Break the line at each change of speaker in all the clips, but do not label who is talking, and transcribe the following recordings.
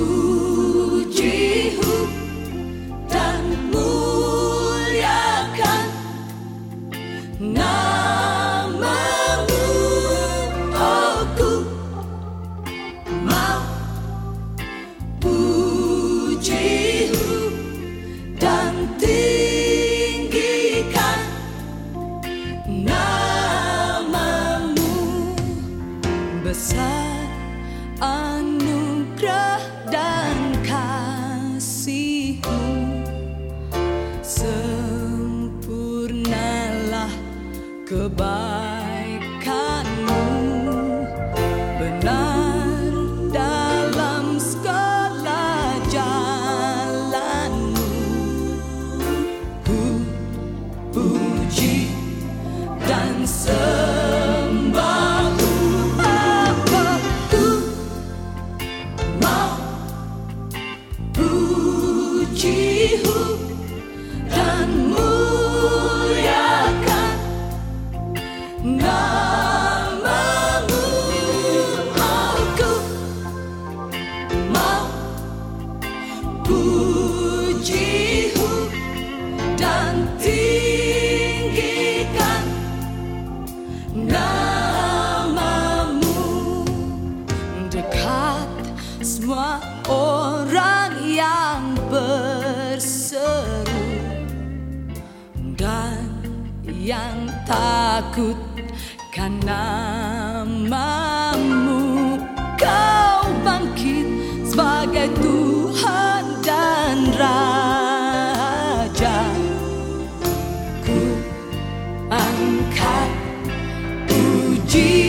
Ooh. Kebaikanmu benar dalam segala jalanmu. Ku puji dan sembahmu apa ku mau? Pujimu pujimu dan tinggikan namamu. Dekat semua orang yang berseru dan yang takut kan
Jesus.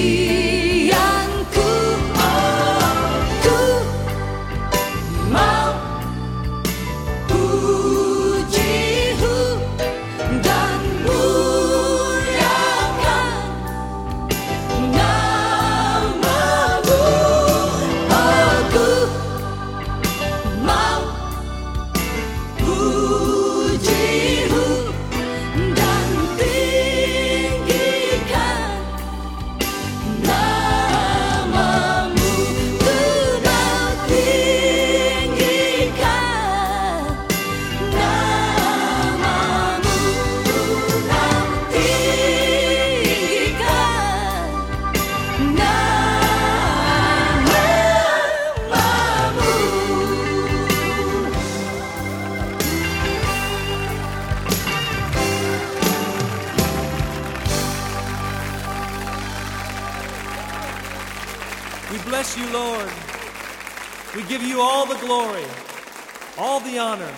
Bless you, Lord. We give you all the glory, all the honor,